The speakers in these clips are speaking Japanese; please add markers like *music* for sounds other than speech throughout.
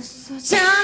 嘘じゃな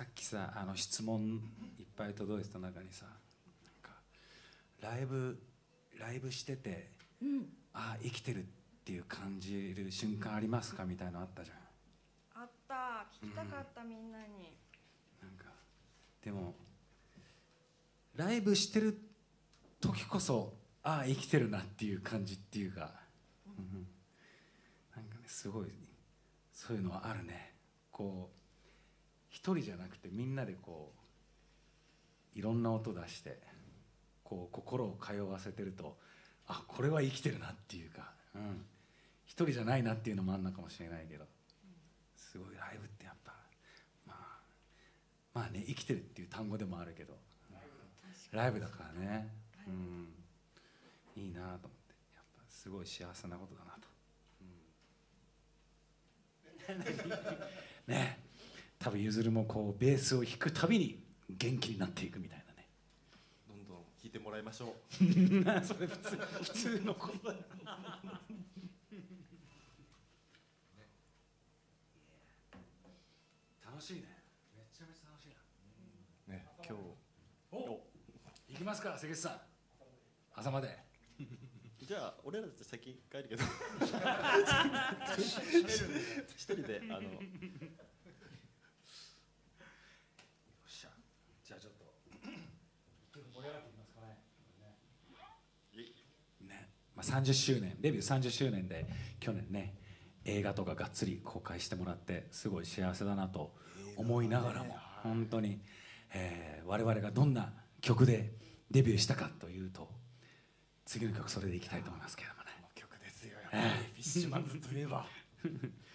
さっきさあの質問いっぱい届いてた中にさなんかライブライブしてて、ああ生きてるっていう感じる瞬間ありますか？みたいなのあったじゃん。あった。聞きたかったみんなに。なんかでもライブしてる時こそああ生きてるなっていう感じっていうか、うん。なんかねすごいそういうのはあるね。こう一人じゃなくてみんなでこういろんな音出してこう心を通わせてるとあこれは生きてるなっていうか、うん、一人じゃないなっていうのもあるのかもしれないけどすごいライブってやっぱまあまあね生きてるっていう単語でもあるけどライブだからね、うん、いいなと思って。やっぱすごい幸せなことだなと、うん。*laughs* ね多分ゆずるもこうベースを弾くたびに元気になっていくみたいなね。どんどん聞いてもらいましょう。*laughs* それ普通普通のことだよ楽しいね。めちゃめちゃ楽しいなね今日。お行きますか関口さん。朝まで。じゃあ俺らって先帰るけど。*laughs* 一人であのよっしゃじゃあちょっと盛り上がっていきますかねね、まあ、30周年デビュー30周年で去年ね映画とかがっつり公開してもらってすごい幸せだなと思いながらも本当に、えー我々がどんな曲でデビューしたかというと次の曲それでいきたいと思いますけれどもね。曲ですよやっぱり。フィッシュマンズといえば *laughs*